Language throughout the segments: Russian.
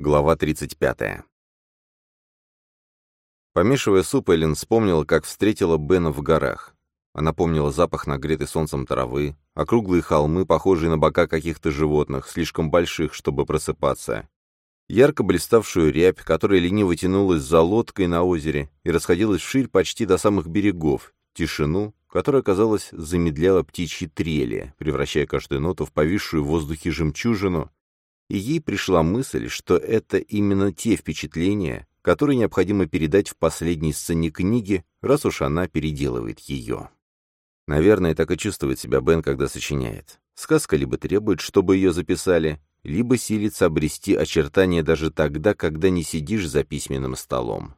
Глава 35. Помешивая суп, Эллен вспомнила, как встретила Бена в горах. Она помнила запах нагретой солнцем травы, округлые холмы, похожие на бока каких-то животных, слишком больших, чтобы просыпаться. Ярко блиставшую рябь, которая лениво тянулась за лодкой на озере и расходилась вширь почти до самых берегов, тишину, которая, казалось, замедляла птичьи трели, превращая каждую ноту в повисшую в воздухе жемчужину, и ей пришла мысль, что это именно те впечатления, которые необходимо передать в последней сцене книги, раз уж она переделывает ее. Наверное, так и чувствует себя Бен, когда сочиняет. Сказка либо требует, чтобы ее записали, либо силится обрести очертания даже тогда, когда не сидишь за письменным столом.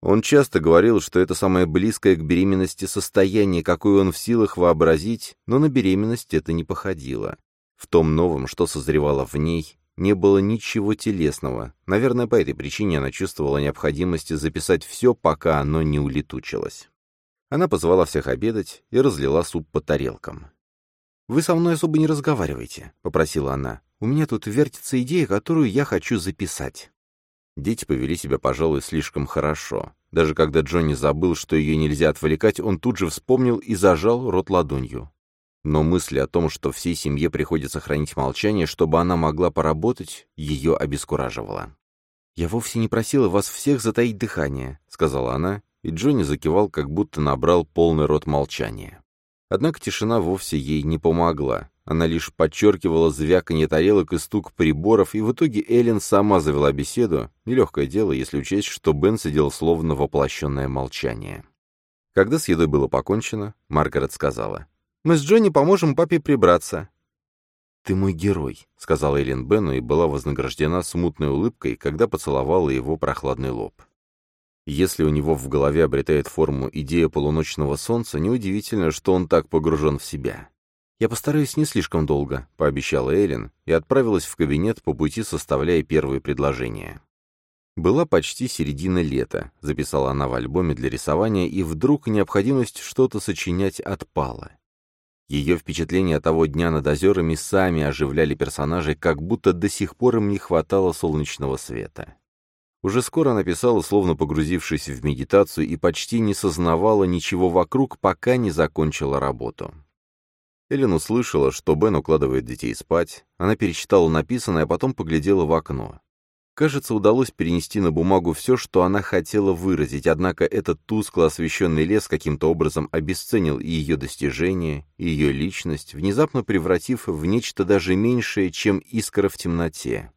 Он часто говорил, что это самое близкое к беременности состояние, какое он в силах вообразить, но на беременность это не походило. В том новом, что созревало в ней, не было ничего телесного. Наверное, по этой причине она чувствовала необходимость записать все, пока оно не улетучилось. Она позвала всех обедать и разлила суп по тарелкам. «Вы со мной особо не разговаривайте», — попросила она. «У меня тут вертится идея, которую я хочу записать». Дети повели себя, пожалуй, слишком хорошо. Даже когда Джонни забыл, что ее нельзя отвлекать, он тут же вспомнил и зажал рот ладонью. Но мысль о том, что всей семье приходится хранить молчание, чтобы она могла поработать, ее обескураживала. «Я вовсе не просила вас всех затаить дыхание», — сказала она, и Джонни закивал, как будто набрал полный рот молчания. Однако тишина вовсе ей не помогла. Она лишь подчеркивала звяканье тарелок и стук приборов, и в итоге Эллен сама завела беседу, нелегкое дело, если учесть, что Бен сидел словно воплощенное молчание. Когда с едой было покончено, Маргарет сказала, мы с Джонни поможем папе прибраться». «Ты мой герой», — сказала Эллен Бену и была вознаграждена смутной улыбкой, когда поцеловала его прохладный лоб. Если у него в голове обретает форму идея полуночного солнца, неудивительно, что он так погружен в себя. «Я постараюсь не слишком долго», — пообещала Эллен и отправилась в кабинет по пути, составляя первые предложения. Была почти середина лета, записала она в альбоме для рисования, и вдруг необходимость что-то сочинять отпала. Ее впечатления того дня над озерами сами оживляли персонажей, как будто до сих пор им не хватало солнечного света. Уже скоро она писала, словно погрузившись в медитацию, и почти не сознавала ничего вокруг, пока не закончила работу. Эллен услышала, что Бен укладывает детей спать. Она перечитала написанное, а потом поглядела в окно. Кажется, удалось перенести на бумагу все, что она хотела выразить, однако этот тускло освещенный лес каким-то образом обесценил и ее достижения, и ее личность, внезапно превратив в нечто даже меньшее, чем искра в темноте.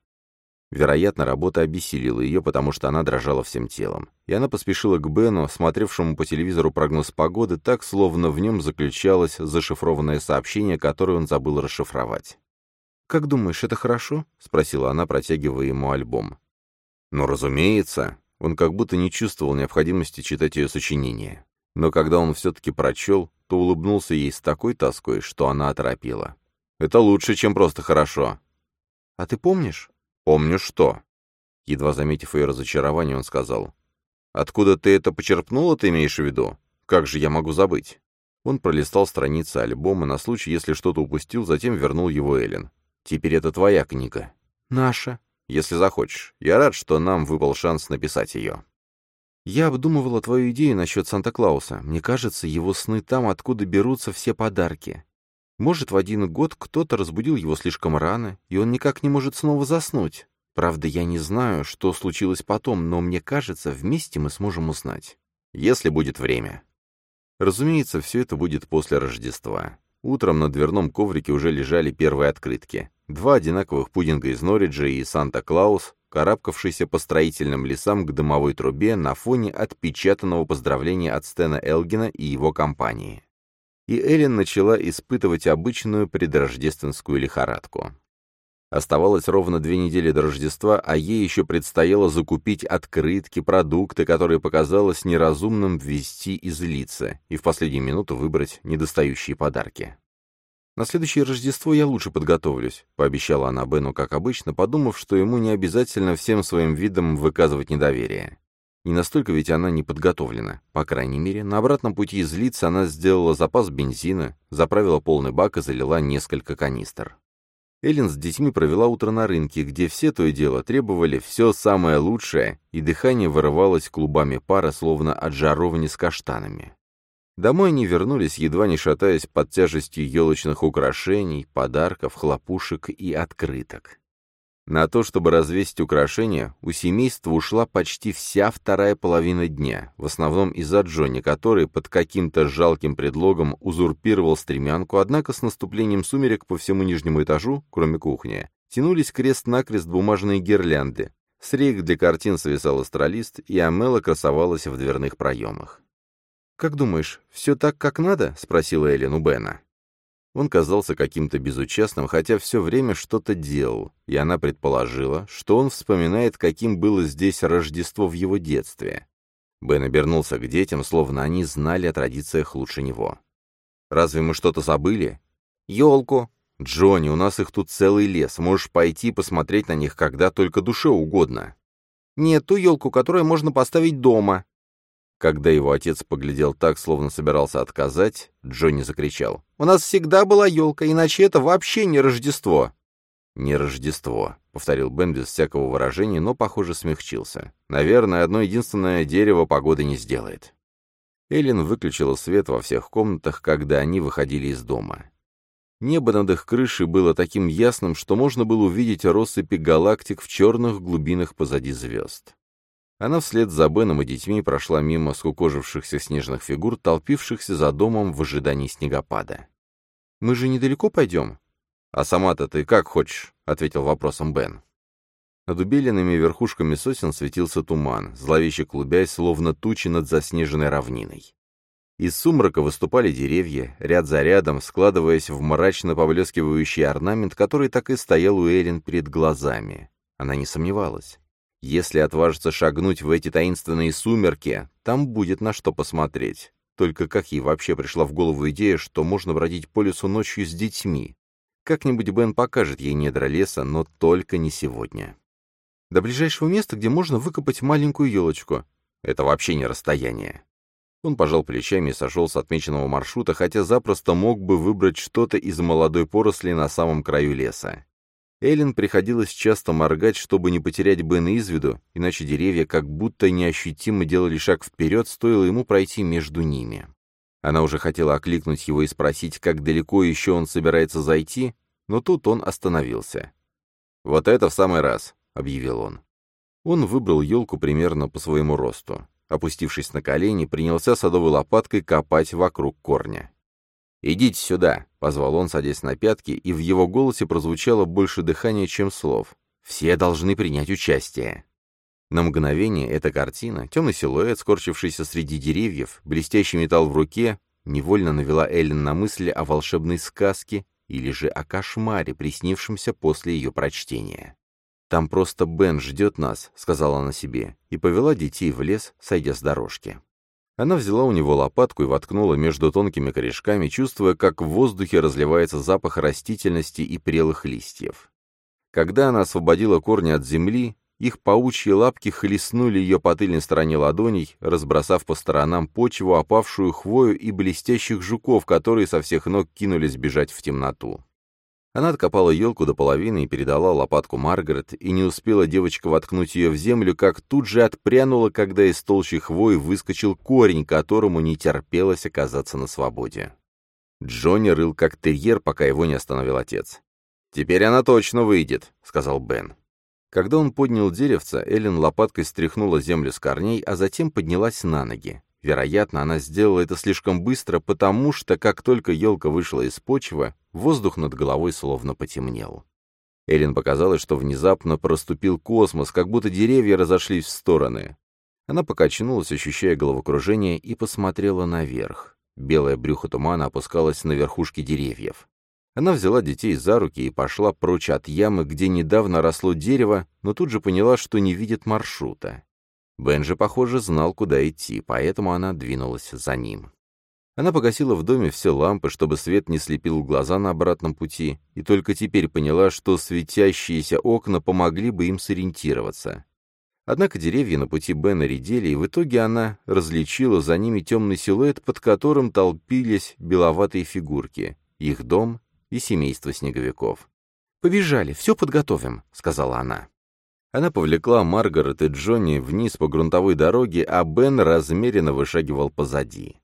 Вероятно, работа обессилила ее, потому что она дрожала всем телом. И она поспешила к Бену, смотревшему по телевизору прогноз погоды, так, словно в нем заключалось зашифрованное сообщение, которое он забыл расшифровать. «Как думаешь, это хорошо?» — спросила она, протягивая ему альбом. «Ну, разумеется». Он как будто не чувствовал необходимости читать ее сочинение. Но когда он все-таки прочел, то улыбнулся ей с такой тоской, что она оторопела. «Это лучше, чем просто хорошо». «А ты помнишь?» «Помню что?» Едва заметив ее разочарование, он сказал. «Откуда ты это почерпнула, ты имеешь в виду? Как же я могу забыть?» Он пролистал страницы альбома на случай, если что-то упустил, затем вернул его Эллен. Теперь это твоя книга. Наша. Если захочешь. Я рад, что нам выпал шанс написать ее. Я обдумывала твою идею насчет Санта-Клауса. Мне кажется, его сны там, откуда берутся все подарки. Может, в один год кто-то разбудил его слишком рано, и он никак не может снова заснуть. Правда, я не знаю, что случилось потом, но мне кажется, вместе мы сможем узнать. Если будет время. Разумеется, все это будет после Рождества. Утром на дверном коврике уже лежали первые открытки. Два одинаковых пудинга из Норриджа и Санта-Клаус, карабкавшийся по строительным лесам к дымовой трубе на фоне отпечатанного поздравления от Стена Элгина и его компании. И Эллен начала испытывать обычную предрождественскую лихорадку. Оставалось ровно две недели до Рождества, а ей еще предстояло закупить открытки, продукты, которые показалось неразумным ввести из лица, и в последнюю минуту выбрать недостающие подарки. «На следующее Рождество я лучше подготовлюсь», — пообещала она Бену, как обычно, подумав, что ему не обязательно всем своим видом выказывать недоверие. Не настолько ведь она не подготовлена. По крайней мере, на обратном пути из лица она сделала запас бензина, заправила полный бак и залила несколько канистр. Эллен с детьми провела утро на рынке, где все то и дело требовали все самое лучшее, и дыхание вырывалось клубами пара, словно от жаровни с каштанами. Домой они вернулись, едва не шатаясь под тяжестью елочных украшений, подарков, хлопушек и открыток. На то, чтобы развесить украшения, у семейства ушла почти вся вторая половина дня, в основном из-за Джонни, который под каким-то жалким предлогом узурпировал стремянку, однако с наступлением сумерек по всему нижнему этажу, кроме кухни, тянулись крест-накрест бумажные гирлянды. С рейк для картин свисал астролист, и Амела красовалась в дверных проемах. «Как думаешь, все так, как надо?» — спросила Эллен у Бена. Он казался каким-то безучастным, хотя все время что-то делал, и она предположила, что он вспоминает, каким было здесь Рождество в его детстве. Бен обернулся к детям, словно они знали о традициях лучше него. «Разве мы что-то забыли?» «Елку!» «Джонни, у нас их тут целый лес, можешь пойти посмотреть на них, когда только душе угодно». «Нет, ту елку, которую можно поставить дома», когда его отец поглядел так, словно собирался отказать, Джонни закричал. «У нас всегда была елка, иначе это вообще не Рождество!» «Не Рождество», — повторил Бен без всякого выражения, но, похоже, смягчился. «Наверное, одно единственное дерево погоды не сделает». Эллен выключила свет во всех комнатах, когда они выходили из дома. Небо над их крышей было таким ясным, что можно было увидеть россыпи галактик в черных глубинах позади звезд. Она вслед за Беном и детьми прошла мимо скукожившихся снежных фигур, толпившихся за домом в ожидании снегопада. «Мы же недалеко пойдем?» «А сама-то ты как хочешь?» — ответил вопросом Бен. Над убеленными верхушками сосен светился туман, зловеще клубясь, словно тучи над заснеженной равниной. Из сумрака выступали деревья, ряд за рядом, складываясь в мрачно поблескивающий орнамент, который так и стоял у Эрин перед глазами. Она не сомневалась. Если отважиться шагнуть в эти таинственные сумерки, там будет на что посмотреть. Только как ей вообще пришла в голову идея, что можно бродить по лесу ночью с детьми? Как-нибудь Бен покажет ей недра леса, но только не сегодня. До ближайшего места, где можно выкопать маленькую елочку. Это вообще не расстояние. Он пожал плечами и сошел с отмеченного маршрута, хотя запросто мог бы выбрать что-то из молодой поросли на самом краю леса. Эллен приходилось часто моргать, чтобы не потерять Бена из виду, иначе деревья как будто неощутимо делали шаг вперед, стоило ему пройти между ними. Она уже хотела окликнуть его и спросить, как далеко еще он собирается зайти, но тут он остановился. «Вот это в самый раз», — объявил он. Он выбрал елку примерно по своему росту. Опустившись на колени, принялся садовой лопаткой копать вокруг корня. «Идите сюда», — позвал он, садясь на пятки, и в его голосе прозвучало больше дыхания, чем слов. «Все должны принять участие». На мгновение эта картина, темный силуэт, скорчившийся среди деревьев, блестящий металл в руке, невольно навела Эллен на мысли о волшебной сказке или же о кошмаре, приснившемся после ее прочтения. «Там просто Бен ждет нас», — сказала она себе, и повела детей в лес, сойдя с дорожки. Она взяла у него лопатку и воткнула между тонкими корешками, чувствуя, как в воздухе разливается запах растительности и прелых листьев. Когда она освободила корни от земли, их паучьи лапки хлестнули ее по тыльной стороне ладоней, разбросав по сторонам почву, опавшую хвою и блестящих жуков, которые со всех ног кинулись бежать в темноту. Она откопала елку до половины и передала лопатку Маргарет, и не успела девочка воткнуть ее в землю, как тут же отпрянула, когда из толщи хвои выскочил корень, которому не терпелось оказаться на свободе. Джонни рыл как терьер, пока его не остановил отец. «Теперь она точно выйдет», — сказал Бен. Когда он поднял деревца, Эллен лопаткой стряхнула землю с корней, а затем поднялась на ноги. Вероятно, она сделала это слишком быстро, потому что, как только елка вышла из почвы, воздух над головой словно потемнел. Эллен показалось, что внезапно проступил космос, как будто деревья разошлись в стороны. Она покачнулась, ощущая головокружение, и посмотрела наверх. Белое брюхо тумана опускалось на верхушки деревьев. Она взяла детей за руки и пошла прочь от ямы, где недавно росло дерево, но тут же поняла, что не видит маршрута. Бен же, похоже, знал, куда идти, поэтому она двинулась за ним. Она погасила в доме все лампы, чтобы свет не слепил глаза на обратном пути, и только теперь поняла, что светящиеся окна помогли бы им сориентироваться. Однако деревья на пути Бена редели, и в итоге она различила за ними темный силуэт, под которым толпились беловатые фигурки, их дом и семейство снеговиков. «Побежали, все подготовим», — сказала она. Она повлекла Маргарет и Джонни вниз по грунтовой дороге, а Бен размеренно вышагивал позади.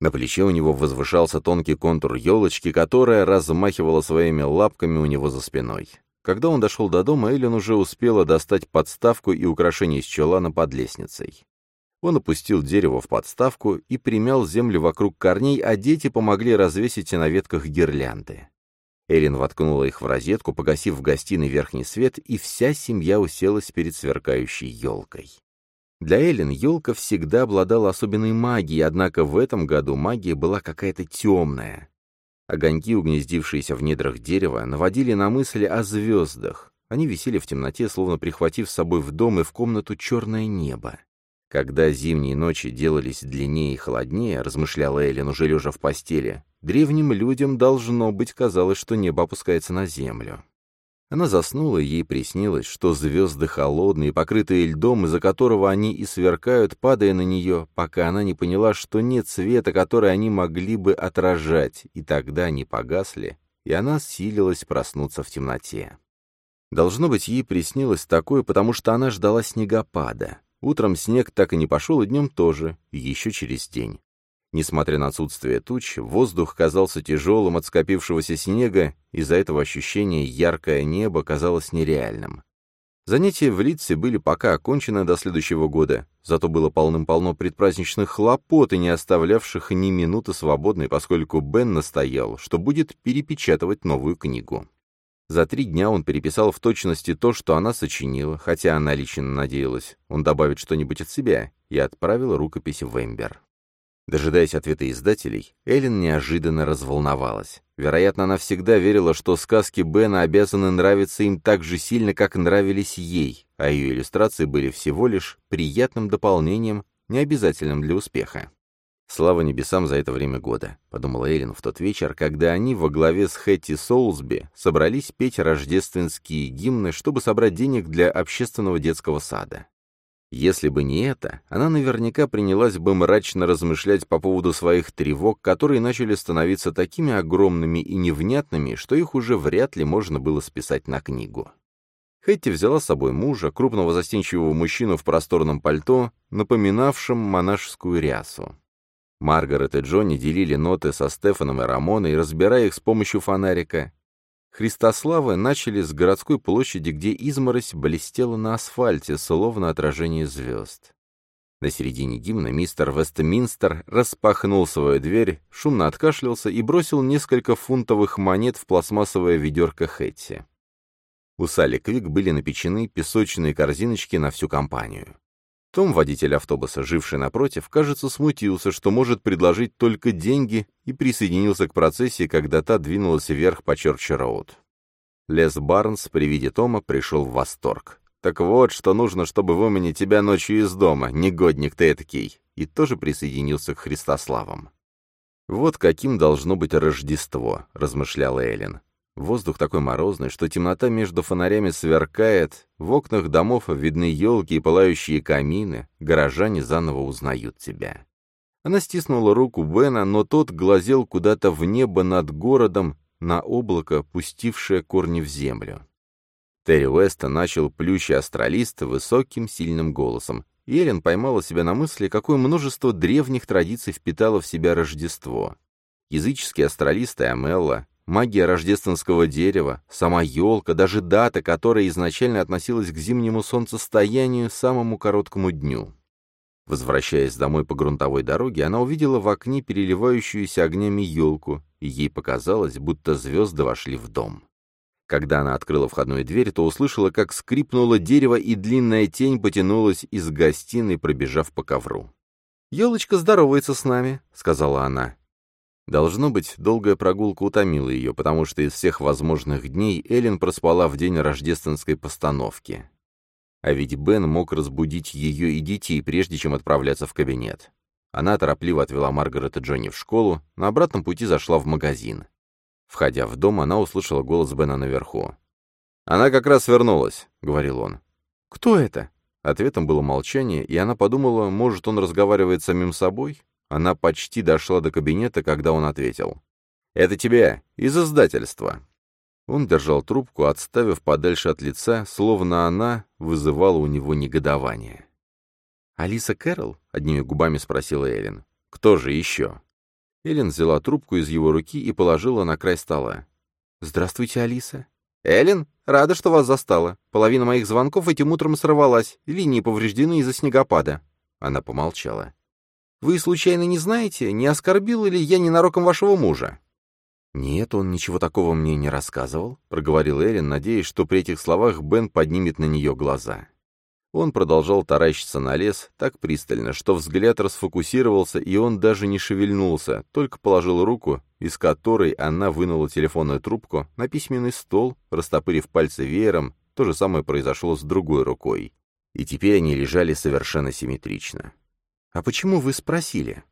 На плече у него возвышался тонкий контур елочки, которая размахивала своими лапками у него за спиной. Когда он дошел до дома, Эллен уже успела достать подставку и украшение из чулана под лестницей. Он опустил дерево в подставку и примял землю вокруг корней, а дети помогли развесить на ветках гирлянды. Эллен воткнула их в розетку, погасив в гостиной верхний свет, и вся семья уселась перед сверкающей елкой. Для Эллен елка всегда обладала особенной магией, однако в этом году магия была какая-то темная. Огоньки, угнездившиеся в недрах дерева, наводили на мысли о звездах. Они висели в темноте, словно прихватив с собой в дом и в комнату черное небо. Когда зимние ночи делались длиннее и холоднее, размышляла Эллен, уже лежа в постели, древним людям должно быть казалось, что небо опускается на землю. Она заснула, и ей приснилось, что звезды холодные, покрытые льдом, из-за которого они и сверкают, падая на нее, пока она не поняла, что нет света, который они могли бы отражать, и тогда они погасли, и она силилась проснуться в темноте. Должно быть, ей приснилось такое, потому что она ждала снегопада. Утром снег так и не пошел, и днем тоже, еще через день. Несмотря на отсутствие туч, воздух казался тяжелым от скопившегося снега, из-за этого ощущения яркое небо казалось нереальным. Занятия в Литце были пока окончены до следующего года, зато было полным-полно предпраздничных хлопот и не оставлявших ни минуты свободной, поскольку Бен настоял, что будет перепечатывать новую книгу. За три дня он переписал в точности то, что она сочинила, хотя она лично надеялась, он добавит что-нибудь от себя, и отправил рукопись в Эмбер. Дожидаясь ответа издателей, Эллен неожиданно разволновалась. Вероятно, она всегда верила, что сказки Бена обязаны нравиться им так же сильно, как нравились ей, а ее иллюстрации были всего лишь приятным дополнением, необязательным для успеха. «Слава небесам за это время года», — подумала Эллен в тот вечер, когда они во главе с Хэтти Соулсби собрались петь рождественские гимны, чтобы собрать денег для общественного детского сада. Если бы не это, она наверняка принялась бы мрачно размышлять по поводу своих тревог, которые начали становиться такими огромными и невнятными, что их уже вряд ли можно было списать на книгу. Хэтти взяла с собой мужа, крупного застенчивого мужчину в просторном пальто, напоминавшем монашескую рясу. Маргарет и Джонни делили ноты со Стефаном и Рамоной, разбирая их с помощью фонарика, Христославы начали с городской площади, где изморозь блестела на асфальте, словно отражение звезд. На середине гимна мистер Вестминстер распахнул свою дверь, шумно откашлялся и бросил несколько фунтовых монет в пластмассовое ведерко Хэтти. У Салли Квик были напечены песочные корзиночки на всю компанию. Том, водитель автобуса, живший напротив, кажется, смутился, что может предложить только деньги, и присоединился к процессии, когда та двинулась вверх по Чорч-Роуд. Лес Барнс при виде Тома пришел в восторг. «Так вот, что нужно, чтобы выманить тебя ночью из дома, негодник ты этакий!» И тоже присоединился к Христославам. «Вот каким должно быть Рождество», — размышляла Эллен. Воздух такой морозный, что темнота между фонарями сверкает, в окнах домов видны елки и пылающие камины, горожане заново узнают тебя. Она стиснула руку Бена, но тот глазел куда-то в небо над городом, на облако, пустившее корни в землю. Терри Уэста начал плющий астралист высоким, сильным голосом. Елен поймала себя на мысли, какое множество древних традиций впитало в себя Рождество. Языческие астралисты Амелла, Магия рождественского дерева, сама елка, даже дата, которая изначально относилась к зимнему солнцестоянию, самому короткому дню. Возвращаясь домой по грунтовой дороге, она увидела в окне переливающуюся огнями елку, и ей показалось, будто звезды вошли в дом. Когда она открыла входную дверь, то услышала, как скрипнуло дерево, и длинная тень потянулась из гостиной, пробежав по ковру. «Елочка здоровается с нами», — сказала она. Должно быть, долгая прогулка утомила ее, потому что из всех возможных дней Эллен проспала в день рождественской постановки. А ведь Бен мог разбудить ее и детей, прежде чем отправляться в кабинет. Она торопливо отвела Маргарет и Джонни в школу, на обратном пути зашла в магазин. Входя в дом, она услышала голос Бена наверху. «Она как раз вернулась», — говорил он. «Кто это?» Ответом было молчание, и она подумала, может, он разговаривает с самим собой, она почти дошла до кабинета, когда он ответил. «Это тебе, из издательства». Он держал трубку, отставив подальше от лица, словно она вызывала у него негодование. «Алиса Кэрролл?» — одними губами спросила Эллен. «Кто же еще?» Эллен взяла трубку из его руки и положила на край стола. «Здравствуйте, Алиса». «Эллен, рада, что вас застала. Половина моих звонков этим утром сорвалась. Линии повреждены из-за снегопада». Она помолчала. «Вы случайно не знаете, не оскорбил ли я ненароком вашего мужа?» «Нет, он ничего такого мне не рассказывал», — проговорил Эллен, надеясь, что при этих словах Бен поднимет на нее глаза. Он продолжал таращиться на лес так пристально, что взгляд расфокусировался, и он даже не шевельнулся, только положил руку, из которой она вынула телефонную трубку, на письменный стол, растопырив пальцы веером, то же самое произошло с другой рукой. И теперь они лежали совершенно симметрично. «А почему вы спросили?»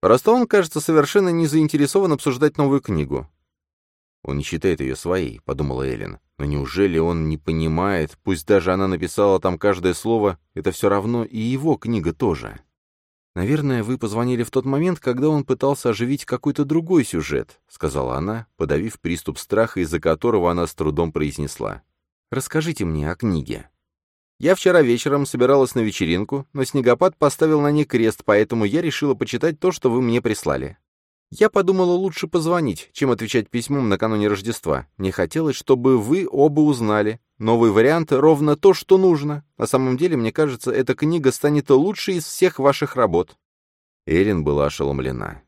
Просто он, кажется, совершенно не заинтересован обсуждать новую книгу. «Он не считает ее своей», — подумала Эллен. «Но неужели он не понимает, пусть даже она написала там каждое слово, это все равно и его книга тоже?» «Наверное, вы позвонили в тот момент, когда он пытался оживить какой-то другой сюжет», — сказала она, подавив приступ страха, из-за которого она с трудом произнесла. «Расскажите мне о книге». Я вчера вечером собиралась на вечеринку, но снегопад поставил на ней крест, поэтому я решила почитать то, что вы мне прислали. Я подумала, лучше позвонить, чем отвечать письмом накануне Рождества. Мне хотелось, чтобы вы оба узнали. Новый вариант — ровно то, что нужно. На самом деле, мне кажется, эта книга станет лучшей из всех ваших работ». Эрин была ошеломлена.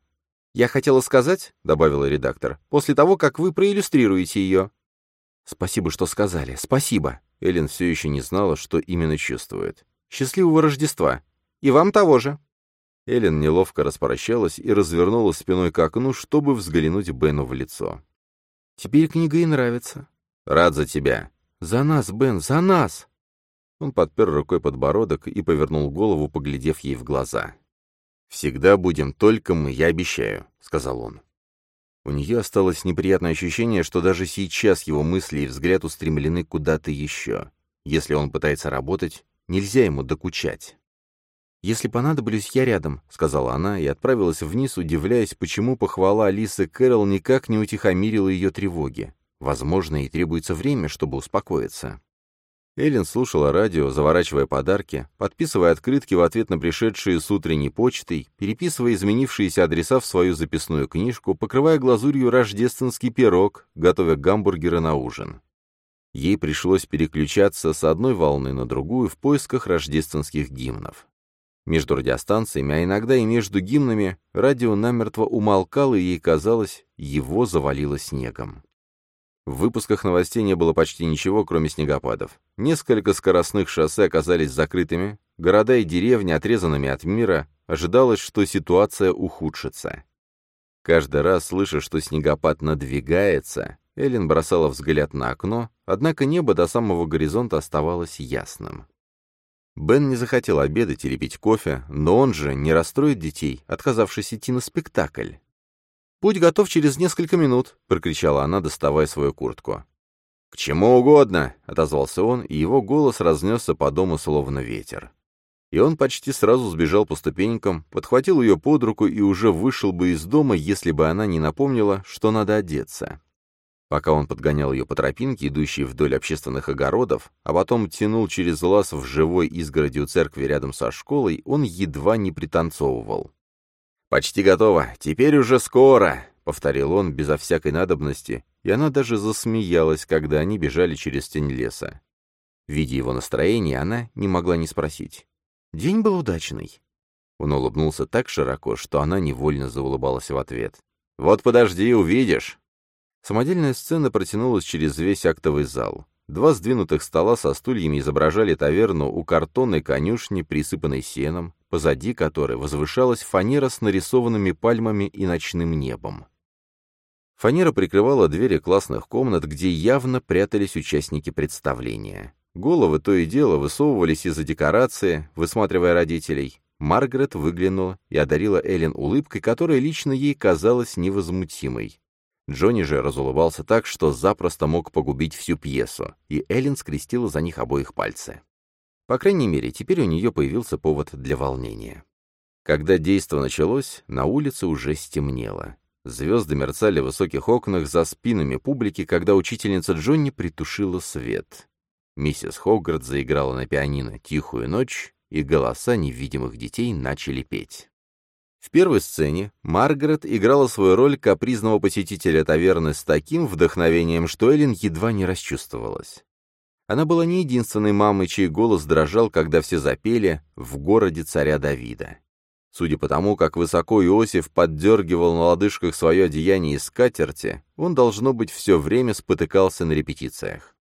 «Я хотела сказать», — добавила редактор, — «после того, как вы проиллюстрируете ее». «Спасибо, что сказали. Спасибо». Эллен все еще не знала, что именно чувствует. «Счастливого Рождества! И вам того же!» Эллен неловко распрощалась и развернула спиной к окну, чтобы взглянуть Бену в лицо. «Теперь книга и нравится». «Рад за тебя». «За нас, Бен, за нас!» Он подпер рукой подбородок и повернул голову, поглядев ей в глаза. «Всегда будем только мы, я обещаю», — сказал он. У нее осталось неприятное ощущение, что даже сейчас его мысли и взгляд устремлены куда-то еще. Если он пытается работать, нельзя ему докучать. «Если понадоблюсь, я рядом», — сказала она и отправилась вниз, удивляясь, почему похвала Алисы Кэрол никак не утихомирила ее тревоги. Возможно, ей требуется время, чтобы успокоиться. Эллен слушала радио, заворачивая подарки, подписывая открытки в ответ на пришедшие с утренней почтой, переписывая изменившиеся адреса в свою записную книжку, покрывая глазурью рождественский пирог, готовя гамбургеры на ужин. Ей пришлось переключаться с одной волны на другую в поисках рождественских гимнов. Между радиостанциями, а иногда и между гимнами, радио намертво умолкало, и ей казалось, его завалило снегом. В выпусках новостей не было почти ничего, кроме снегопадов. Несколько скоростных шоссе оказались закрытыми, города и деревни отрезанными от мира, ожидалось, что ситуация ухудшится. Каждый раз, слыша, что снегопад надвигается, Эллен бросала взгляд на окно, однако небо до самого горизонта оставалось ясным. Бен не захотел обедать или пить кофе, но он же не расстроит детей, отказавшись идти на спектакль. «Будь готов через несколько минут», — прокричала она, доставая свою куртку. «К чему угодно», — отозвался он, и его голос разнесся по дому словно ветер. И он почти сразу сбежал по ступенькам, подхватил ее под руку и уже вышел бы из дома, если бы она не напомнила, что надо одеться. Пока он подгонял ее по тропинке, идущей вдоль общественных огородов, а потом тянул через лаз в живой изгороди у церкви рядом со школой, он едва не пританцовывал. «Почти готово. Теперь уже скоро», — повторил он безо всякой надобности, и она даже засмеялась, когда они бежали через тень леса. Видя его настроение, она не могла не спросить. «День был удачный». Он улыбнулся так широко, что она невольно заулыбалась в ответ. «Вот подожди, увидишь». Самодельная сцена протянулась через весь актовый зал. Два сдвинутых стола со стульями изображали таверну у картонной конюшни, присыпанной сеном, позади которой возвышалась фанера с нарисованными пальмами и ночным небом. Фанера прикрывала двери классных комнат, где явно прятались участники представления. Головы то и дело высовывались из-за декорации, высматривая родителей. Маргарет выглянула и одарила Эллен улыбкой, которая лично ей казалась невозмутимой. Джонни же разулыбался так, что запросто мог погубить всю пьесу, и Эллен скрестила за них обоих пальцы. По крайней мере, теперь у нее появился повод для волнения. Когда действо началось, на улице уже стемнело. Звезды мерцали в высоких окнах за спинами публики, когда учительница Джонни притушила свет. Миссис Хогарт заиграла на пианино «Тихую ночь», и голоса невидимых детей начали петь. В первой сцене Маргарет играла свою роль капризного посетителя таверны с таким вдохновением, что Эллен едва не расчувствовалась. Она была не единственной мамой, чей голос дрожал, когда все запели «В городе царя Давида». Судя по тому, как высоко Иосиф поддергивал на лодыжках свое одеяние из скатерти, он, должно быть, все время спотыкался на репетициях.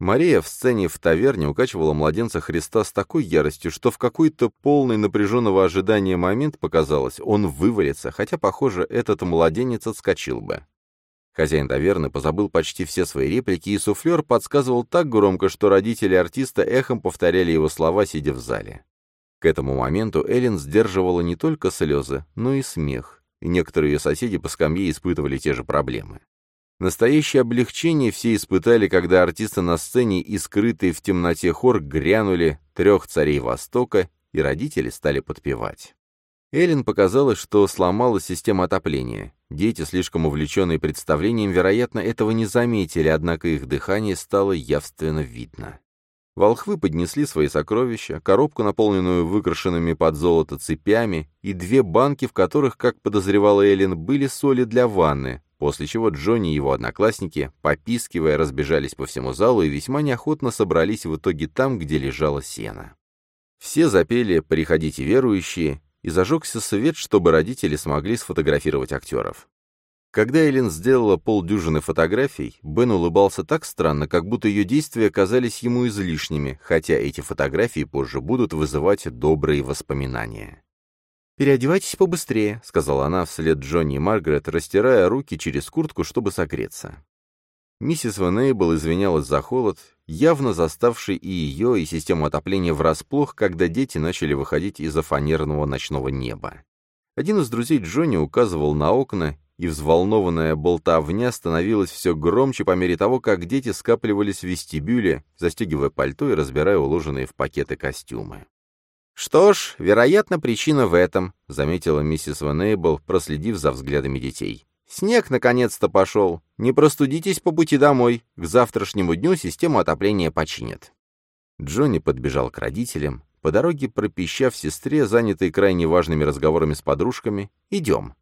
Мария в сцене в таверне укачивала младенца Христа с такой яростью, что в какой-то полный напряженного ожидания момент показалось, он вывалится, хотя, похоже, этот младенец отскочил бы. Хозяин таверны позабыл почти все свои реплики, и суфлер подсказывал так громко, что родители артиста эхом повторяли его слова, сидя в зале. К этому моменту Эллен сдерживала не только слезы, но и смех, и некоторые ее соседи по скамье испытывали те же проблемы. Настоящее облегчение все испытали, когда артисты на сцене и скрытые в темноте хор грянули трех царей Востока, и родители стали подпевать. Эллен показалось, что сломалась система отопления. Дети, слишком увлеченные представлением, вероятно, этого не заметили, однако их дыхание стало явственно видно. Волхвы поднесли свои сокровища, коробку, наполненную выкрашенными под золото цепями, и две банки, в которых, как подозревала Эллен, были соли для ванны, после чего Джонни и его одноклассники, попискивая, разбежались по всему залу и весьма неохотно собрались в итоге там, где лежало сено. Все запели «Приходите, верующие», и зажегся свет, чтобы родители смогли сфотографировать актеров. Когда Эллен сделала полдюжины фотографий, Бен улыбался так странно, как будто ее действия казались ему излишними, хотя эти фотографии позже будут вызывать добрые воспоминания. «Переодевайтесь побыстрее», — сказала она вслед Джонни и Маргарет, растирая руки через куртку, чтобы согреться. Миссис Венейбл извинялась за холод, явно заставший и ее, и систему отопления врасплох, когда дети начали выходить из-за фанерного ночного неба. Один из друзей Джонни указывал на окна, и взволнованная болтовня становилась все громче по мере того, как дети скапливались в вестибюле, застегивая пальто и разбирая уложенные в пакеты костюмы. «Что ж, вероятно, причина в этом», — заметила миссис Ван проследив за взглядами детей. «Снег наконец-то пошел. Не простудитесь по пути домой. К завтрашнему дню систему отопления починят». Джонни подбежал к родителям, по дороге пропищав сестре, занятой крайне важными разговорами с подружками, «Идем».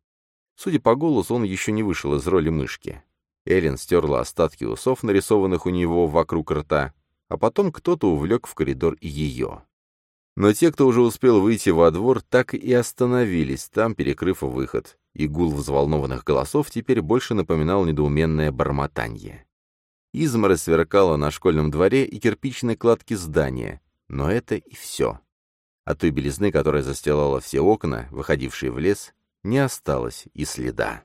Судя по голосу, он еще не вышел из роли мышки. Эллен стерла остатки усов, нарисованных у него вокруг рта, а потом кто-то увлек в коридор и ее. Но те, кто уже успел выйти во двор, так и остановились там, перекрыв выход, и гул взволнованных голосов теперь больше напоминал недоуменное бормотанье. Изморозь сверкала на школьном дворе и кирпичной кладке здания, но это и все. От той белизны, которая застилала все окна, выходившие в лес, не осталось и следа.